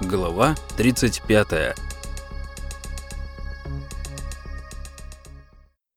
Глава 35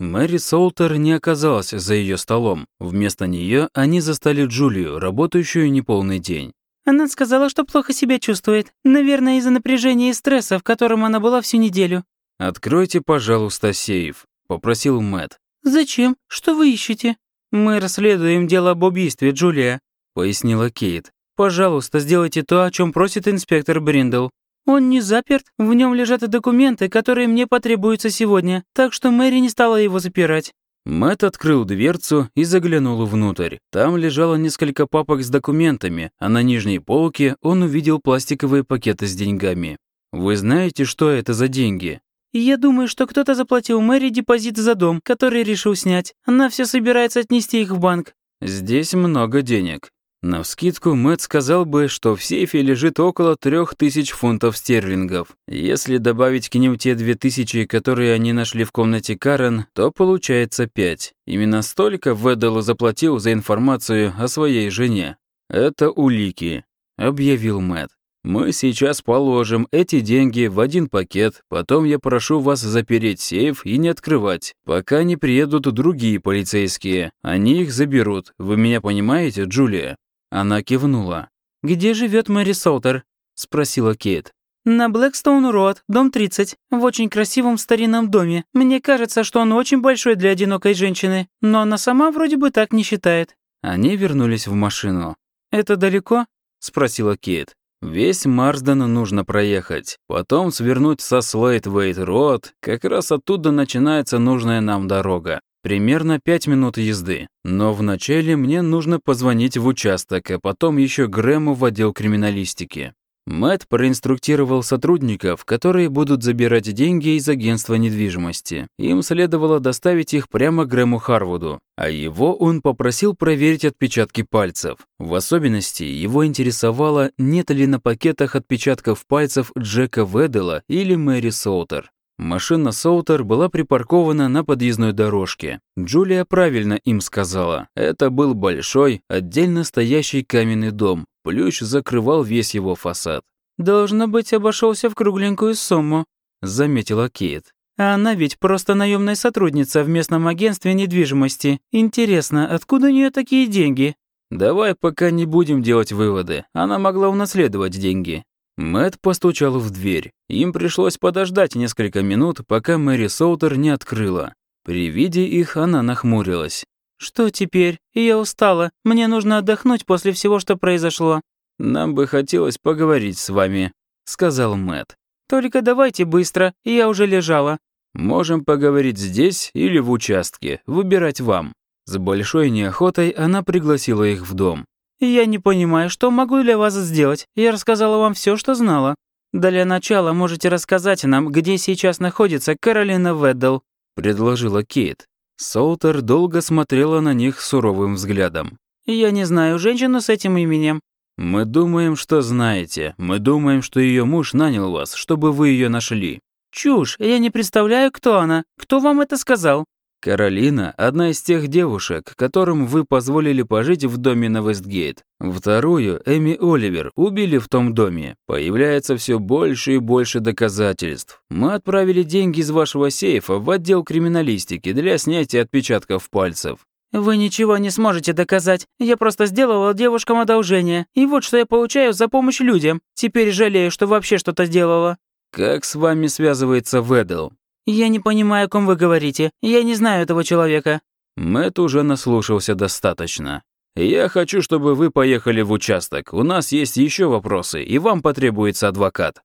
Мэри Солтер не оказалась за ее столом. Вместо нее они застали Джулию, работающую неполный день. Она сказала, что плохо себя чувствует. Наверное, из-за напряжения и стресса, в котором она была всю неделю. «Откройте, пожалуйста, сейф», — попросил Мэт. «Зачем? Что вы ищете?» «Мы расследуем дело об убийстве, Джулия», — пояснила Кейт. «Пожалуйста, сделайте то, о чем просит инспектор Бриндл. Он не заперт, в нем лежат документы, которые мне потребуются сегодня, так что Мэри не стала его запирать». Мэт открыл дверцу и заглянул внутрь. Там лежало несколько папок с документами, а на нижней полке он увидел пластиковые пакеты с деньгами. «Вы знаете, что это за деньги?» «Я думаю, что кто-то заплатил Мэри депозит за дом, который решил снять. Она все собирается отнести их в банк». «Здесь много денег. Навскидку Мэтт сказал бы, что в сейфе лежит около трех тысяч фунтов стерлингов. Если добавить к ним те две тысячи, которые они нашли в комнате Карен, то получается пять. Именно столько Веддл заплатил за информацию о своей жене. «Это улики», — объявил Мэтт. «Мы сейчас положим эти деньги в один пакет, потом я прошу вас запереть сейф и не открывать, пока не приедут другие полицейские. Они их заберут. Вы меня понимаете, Джулия?» Она кивнула. «Где живет Мэри Солтер?» – спросила Кейт. «На Блэкстоун-Роад, дом 30, в очень красивом старинном доме. Мне кажется, что он очень большой для одинокой женщины, но она сама вроде бы так не считает». Они вернулись в машину. «Это далеко?» – спросила Кейт. Весь Марсден нужно проехать, потом свернуть со Слейт-Вейт-Роад, как раз оттуда начинается нужная нам дорога. Примерно пять минут езды. Но вначале мне нужно позвонить в участок, а потом еще Грэму в отдел криминалистики. Мэтт проинструктировал сотрудников, которые будут забирать деньги из агентства недвижимости. Им следовало доставить их прямо Грэму Харвуду, а его он попросил проверить отпечатки пальцев. В особенности его интересовало, нет ли на пакетах отпечатков пальцев Джека Ведела или Мэри Солтер. Машина Соутер была припаркована на подъездной дорожке. Джулия правильно им сказала. Это был большой, отдельно стоящий каменный дом. Плющ закрывал весь его фасад. «Должно быть, обошелся в кругленькую сумму», — заметила Кейт. «А она ведь просто наемная сотрудница в местном агентстве недвижимости. Интересно, откуда у нее такие деньги?» «Давай пока не будем делать выводы. Она могла унаследовать деньги. Мэт постучал в дверь. Им пришлось подождать несколько минут, пока Мэри Соутер не открыла. При виде их она нахмурилась. «Что теперь? Я устала. Мне нужно отдохнуть после всего, что произошло». «Нам бы хотелось поговорить с вами», — сказал Мэт. «Только давайте быстро, я уже лежала». «Можем поговорить здесь или в участке. Выбирать вам». С большой неохотой она пригласила их в дом. «Я не понимаю, что могу для вас сделать. Я рассказала вам все, что знала. Для начала можете рассказать нам, где сейчас находится Каролина Веддл», — предложила Кейт. Солтер долго смотрела на них суровым взглядом. «Я не знаю женщину с этим именем». «Мы думаем, что знаете. Мы думаем, что ее муж нанял вас, чтобы вы ее нашли». «Чушь! Я не представляю, кто она. Кто вам это сказал?» Каролина – одна из тех девушек, которым вы позволили пожить в доме на Вестгейт. Вторую, Эми Оливер, убили в том доме. Появляется все больше и больше доказательств. Мы отправили деньги из вашего сейфа в отдел криминалистики для снятия отпечатков пальцев. «Вы ничего не сможете доказать. Я просто сделала девушкам одолжение. И вот что я получаю за помощь людям. Теперь жалею, что вообще что-то сделала». «Как с вами связывается Ведл?» «Я не понимаю, о ком вы говорите. Я не знаю этого человека». Мэт уже наслушался достаточно. «Я хочу, чтобы вы поехали в участок. У нас есть еще вопросы, и вам потребуется адвокат».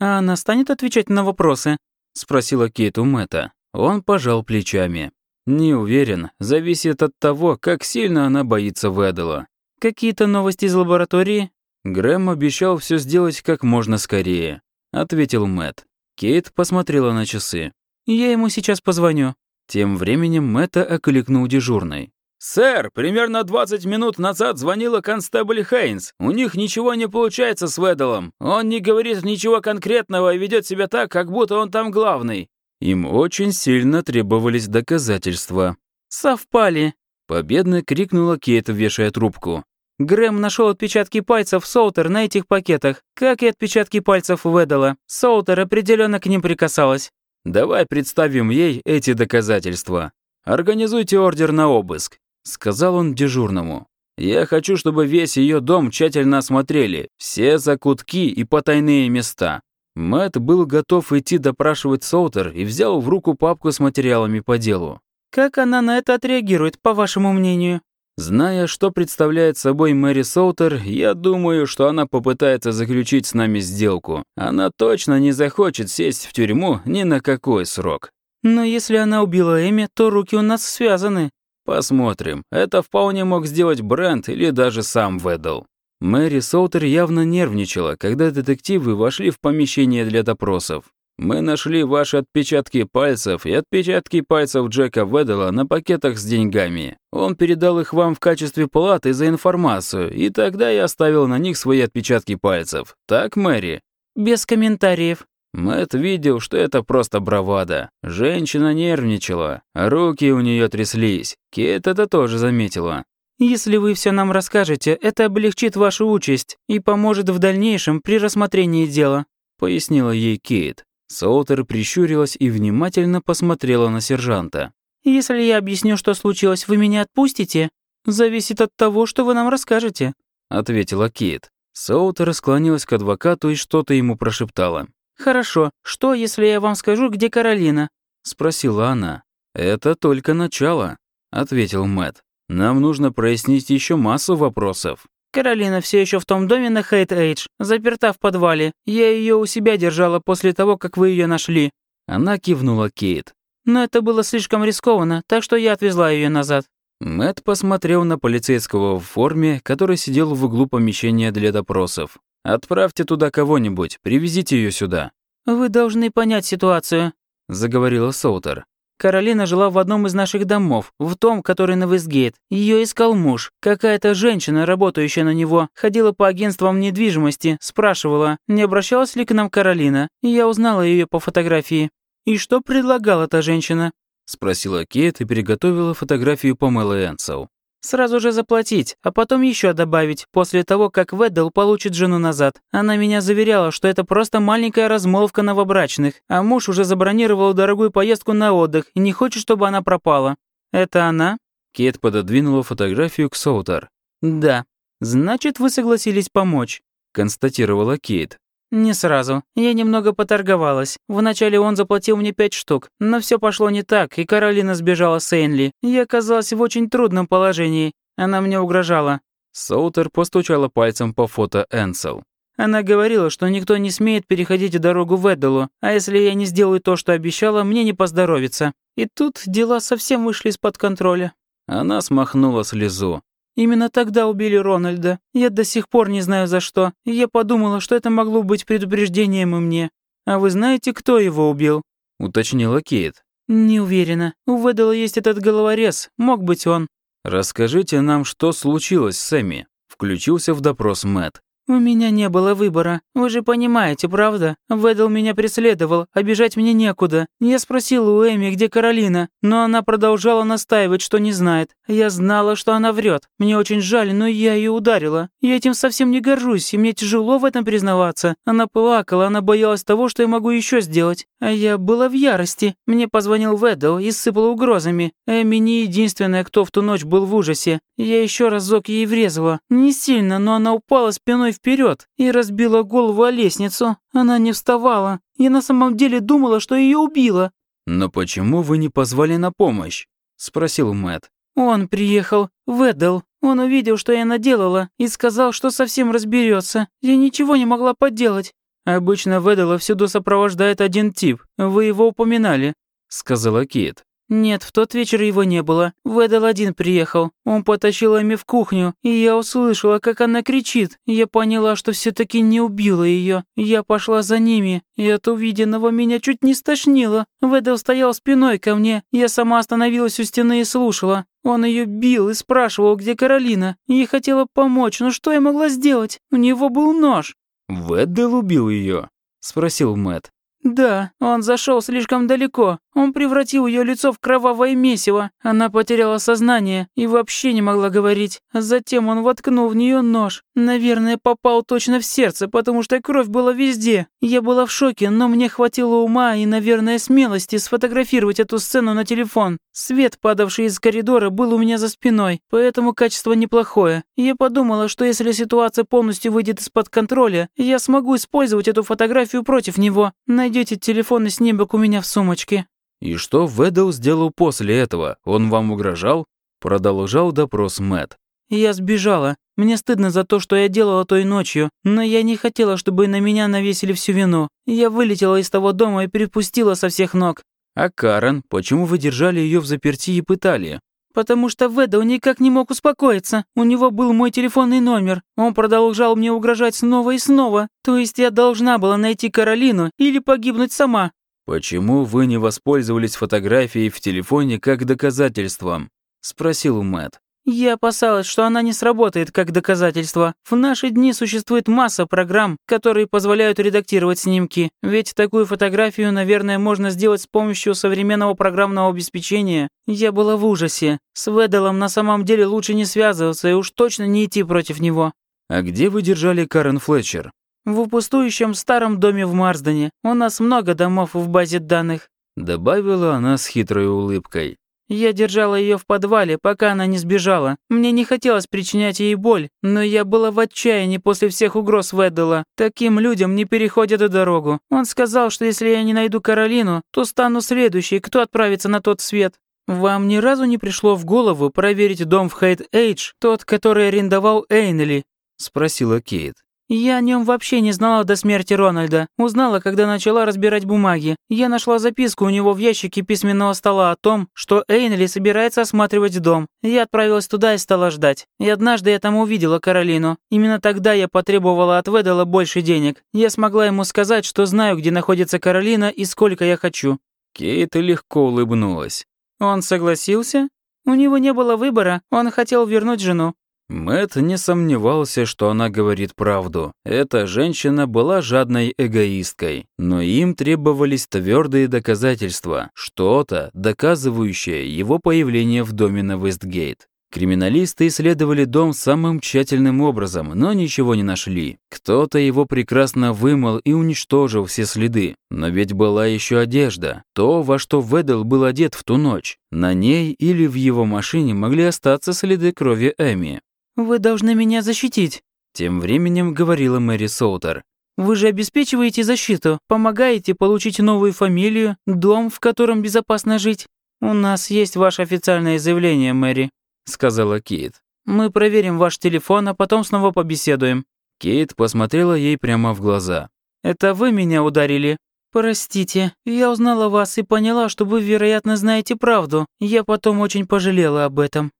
«А она станет отвечать на вопросы?» — спросила Кейт у Мэтта. Он пожал плечами. «Не уверен. Зависит от того, как сильно она боится Ведела». «Какие-то новости из лаборатории?» Грэм обещал все сделать как можно скорее», — ответил Мэтт. Кейт посмотрела на часы. «Я ему сейчас позвоню». Тем временем Мэтта окликнул дежурный. «Сэр, примерно 20 минут назад звонила констебль Хейнс. У них ничего не получается с Ведалом. Он не говорит ничего конкретного и ведет себя так, как будто он там главный». Им очень сильно требовались доказательства. «Совпали!» Победно крикнула Кейт, вешая трубку. Грэм нашел отпечатки пальцев Соутер на этих пакетах, как и отпечатки пальцев Ведала. Соутер определенно к ним прикасалась. Давай представим ей эти доказательства. Организуйте ордер на обыск, сказал он дежурному. Я хочу, чтобы весь ее дом тщательно осмотрели, все закутки и потайные места. Мэт был готов идти допрашивать Соутер и взял в руку папку с материалами по делу. Как она на это отреагирует, по вашему мнению? Зная, что представляет собой Мэри Соутер, я думаю, что она попытается заключить с нами сделку. Она точно не захочет сесть в тюрьму ни на какой срок. Но если она убила Эми, то руки у нас связаны. Посмотрим. Это вполне мог сделать Брент или даже сам Ведл. Мэри Соутер явно нервничала, когда детективы вошли в помещение для допросов. Мы нашли ваши отпечатки пальцев и отпечатки пальцев Джека Ведела на пакетах с деньгами. Он передал их вам в качестве платы за информацию, и тогда я оставил на них свои отпечатки пальцев. Так, Мэри?» «Без комментариев». Мэтт видел, что это просто бравада. Женщина нервничала, руки у нее тряслись. Кейт это тоже заметила. «Если вы все нам расскажете, это облегчит вашу участь и поможет в дальнейшем при рассмотрении дела», пояснила ей Кейт. Соутер прищурилась и внимательно посмотрела на сержанта. «Если я объясню, что случилось, вы меня отпустите? Зависит от того, что вы нам расскажете», — ответила Кейт. Соутер склонилась к адвокату и что-то ему прошептала. «Хорошо. Что, если я вам скажу, где Каролина?» — спросила она. «Это только начало», — ответил Мэт. «Нам нужно прояснить еще массу вопросов». Каролина все еще в том доме на Хейт-Эйдж, заперта в подвале. Я ее у себя держала после того, как вы ее нашли». Она кивнула Кейт. «Но это было слишком рискованно, так что я отвезла ее назад». Мэт посмотрел на полицейского в форме, который сидел в углу помещения для допросов. «Отправьте туда кого-нибудь, привезите ее сюда». «Вы должны понять ситуацию», — заговорила Соутер. Каролина жила в одном из наших домов, в том, который на Вестгейт. Ее искал муж. Какая-то женщина, работающая на него, ходила по агентствам недвижимости, спрашивала, не обращалась ли к нам Каролина. Я узнала ее по фотографии. «И что предлагала та женщина?» Спросила Кейт и переготовила фотографию Памелы Энсел. Сразу же заплатить, а потом еще добавить, после того, как Веддл получит жену назад. Она меня заверяла, что это просто маленькая размолвка новобрачных, а муж уже забронировал дорогую поездку на отдых и не хочет, чтобы она пропала. Это она? Кет пододвинула фотографию к Соутер. Да. Значит, вы согласились помочь, констатировала Кейт. «Не сразу. Я немного поторговалась. Вначале он заплатил мне пять штук, но все пошло не так, и Каролина сбежала с Эйнли. Я оказалась в очень трудном положении. Она мне угрожала». Соутер постучала пальцем по фото Энсел. Она говорила, что никто не смеет переходить дорогу в Эдделу, а если я не сделаю то, что обещала, мне не поздоровится. И тут дела совсем вышли из-под контроля. Она смахнула слезу. Именно тогда убили Рональда. Я до сих пор не знаю за что. я подумала, что это могло быть предупреждением и мне. А вы знаете, кто его убил?» — уточнила Кейт. «Не уверена. У Ведала есть этот головорез. Мог быть он». «Расскажите нам, что случилось с Эми», — включился в допрос Мэтт. «У меня не было выбора. Вы же понимаете, правда? Ведл меня преследовал, обижать мне некуда. Я спросила у Эми, где Каролина, но она продолжала настаивать, что не знает. Я знала, что она врет. Мне очень жаль, но я ее ударила. Я этим совсем не горжусь, и мне тяжело в этом признаваться. Она плакала, она боялась того, что я могу еще сделать. А я была в ярости. Мне позвонил Ведл и сыпал угрозами. Эми не единственная, кто в ту ночь был в ужасе. Я еще разок ей врезала. Не сильно, но она упала спиной вперед и разбила голову о лестницу. Она не вставала. Я на самом деле думала, что ее убила. «Но почему вы не позвали на помощь?» — спросил Мэт. «Он приехал, Веддл. Он увидел, что я наделала, и сказал, что совсем разберется. Я ничего не могла поделать. Обычно Веддала всюду сопровождает один тип. Вы его упоминали», — сказала Кит. «Нет, в тот вечер его не было. Ведал один приехал. Он потащил Эми в кухню, и я услышала, как она кричит. Я поняла, что все таки не убила ее. Я пошла за ними, и от увиденного меня чуть не стошнило. Ведал стоял спиной ко мне. Я сама остановилась у стены и слушала. Он ее бил и спрашивал, где Каролина. Я хотела помочь, но что я могла сделать? У него был нож». «Веддел убил ее? спросил Мэт. «Да, он зашел слишком далеко. Он превратил ее лицо в кровавое месиво. Она потеряла сознание и вообще не могла говорить. Затем он воткнул в нее нож. Наверное, попал точно в сердце, потому что кровь была везде. Я была в шоке, но мне хватило ума и, наверное, смелости сфотографировать эту сцену на телефон. Свет, падавший из коридора, был у меня за спиной, поэтому качество неплохое. Я подумала, что если ситуация полностью выйдет из-под контроля, я смогу использовать эту фотографию против него. Найдете телефонный снимок у меня в сумочке». «И что Веддл сделал после этого? Он вам угрожал?» Продолжал допрос Мэт. «Я сбежала. Мне стыдно за то, что я делала той ночью, но я не хотела, чтобы на меня навесили всю вину. Я вылетела из того дома и перепустила со всех ног». «А Карен, почему вы держали ее в заперти и пытали?» «Потому что Веддл никак не мог успокоиться. У него был мой телефонный номер. Он продолжал мне угрожать снова и снова. То есть я должна была найти Каролину или погибнуть сама». «Почему вы не воспользовались фотографией в телефоне как доказательством?» – спросил Мэтт. Я опасалась, что она не сработает как доказательство. В наши дни существует масса программ, которые позволяют редактировать снимки. Ведь такую фотографию, наверное, можно сделать с помощью современного программного обеспечения. Я была в ужасе. С Веделом на самом деле лучше не связываться и уж точно не идти против него. А где вы держали Карен Флетчер? В пустующем старом доме в Марсдене. У нас много домов в базе данных. Добавила она с хитрой улыбкой. Я держала ее в подвале, пока она не сбежала. Мне не хотелось причинять ей боль, но я была в отчаянии после всех угроз Веддела. Таким людям не переходят дорогу. Он сказал, что если я не найду Каролину, то стану следующей, кто отправится на тот свет. Вам ни разу не пришло в голову проверить дом в Хейт-Эйдж, тот, который арендовал Эйнли? Спросила Кейт. Я о нем вообще не знала до смерти Рональда. Узнала, когда начала разбирать бумаги. Я нашла записку у него в ящике письменного стола о том, что Эйнли собирается осматривать дом. Я отправилась туда и стала ждать. И однажды я там увидела Каролину. Именно тогда я потребовала от Ведала больше денег. Я смогла ему сказать, что знаю, где находится Каролина и сколько я хочу. Кейт легко улыбнулась. Он согласился? У него не было выбора, он хотел вернуть жену. Мэт не сомневался, что она говорит правду. Эта женщина была жадной эгоисткой, но им требовались твердые доказательства, что-то, доказывающее его появление в доме на Вестгейт. Криминалисты исследовали дом самым тщательным образом, но ничего не нашли. Кто-то его прекрасно вымыл и уничтожил все следы. Но ведь была еще одежда. То, во что Ведел был одет в ту ночь. На ней или в его машине могли остаться следы крови Эми. «Вы должны меня защитить», — тем временем говорила Мэри Соутер. «Вы же обеспечиваете защиту, помогаете получить новую фамилию, дом, в котором безопасно жить. У нас есть ваше официальное заявление, Мэри», — сказала Кейт. «Мы проверим ваш телефон, а потом снова побеседуем». Кейт посмотрела ей прямо в глаза. «Это вы меня ударили?» «Простите, я узнала вас и поняла, что вы, вероятно, знаете правду. Я потом очень пожалела об этом».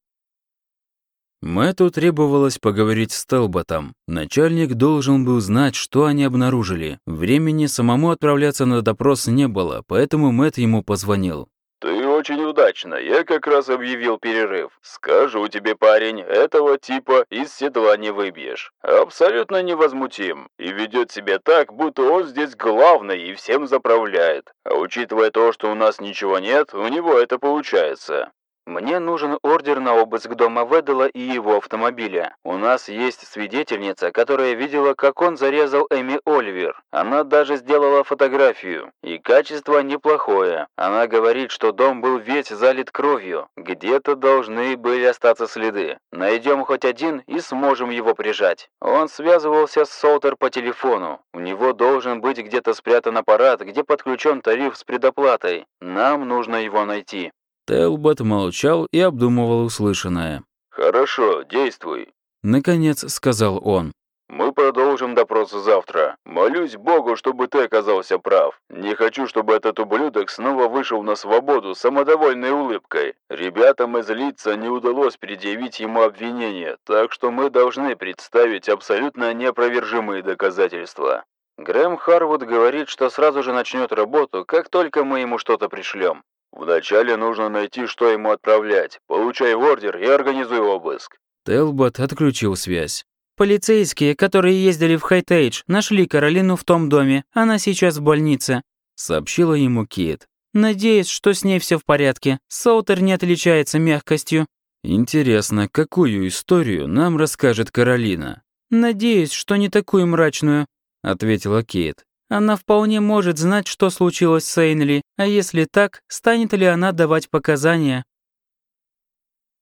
Мэтту требовалось поговорить с Телботом. Начальник должен был знать, что они обнаружили. Времени самому отправляться на допрос не было, поэтому Мэтт ему позвонил. «Ты очень удачно. Я как раз объявил перерыв. Скажу тебе, парень, этого типа из седла не выбьешь. Абсолютно невозмутим. И ведет себя так, будто он здесь главный и всем заправляет. А учитывая то, что у нас ничего нет, у него это получается. Мне нужен ордер на обыск дома Ведела и его автомобиля. У нас есть свидетельница, которая видела, как он зарезал Эми Оливер. Она даже сделала фотографию. И качество неплохое. Она говорит, что дом был весь залит кровью. Где-то должны были остаться следы. Найдем хоть один и сможем его прижать. Он связывался с Солтер по телефону. У него должен быть где-то спрятан аппарат, где подключен тариф с предоплатой. Нам нужно его найти. Телбот молчал и обдумывал услышанное. «Хорошо, действуй», — наконец сказал он. «Мы продолжим допрос завтра. Молюсь Богу, чтобы ты оказался прав. Не хочу, чтобы этот ублюдок снова вышел на свободу с самодовольной улыбкой. Ребятам из лица не удалось предъявить ему обвинение, так что мы должны представить абсолютно неопровержимые доказательства. Грэм Харвуд говорит, что сразу же начнет работу, как только мы ему что-то пришлем. Вначале нужно найти, что ему отправлять. Получай ордер и организуй обыск. Телбот отключил связь. Полицейские, которые ездили в Хайтейдж, нашли Каролину в том доме. Она сейчас в больнице», — сообщила ему Кит. Надеюсь, что с ней все в порядке. Соутер не отличается мягкостью. Интересно, какую историю нам расскажет Каролина? Надеюсь, что не такую мрачную, ответила Кейт. Она вполне может знать, что случилось с Эйнли, а если так, станет ли она давать показания?